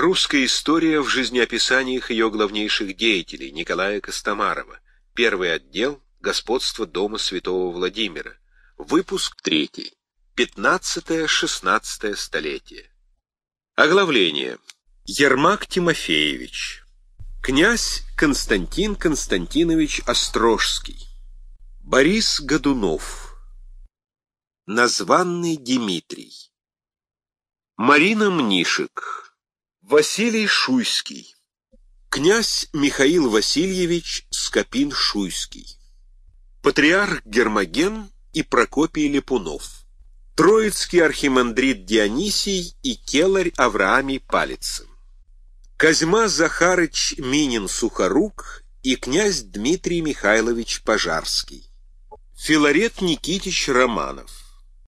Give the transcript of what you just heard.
Русская история в жизнеописаниях ее главнейших деятелей Николая Костомарова. Первый отдел «Господство дома святого Владимира». Выпуск третий. 15-16 столетие. Оглавление. Ермак Тимофеевич. Князь Константин Константинович Острожский. Борис Годунов. Названный Дмитрий. Марина Мнишек. Василий Шуйский. Князь Михаил Васильевич Скопин-Шуйский. Патриарх Гермоген и Прокопий Лепунов. Троицкий архимандрит Дионисий и келарь Авраамий Палицын. Козьма Захарыч Минин-Сухорук и князь Дмитрий Михайлович Пожарский. Филарет Никитич Романов.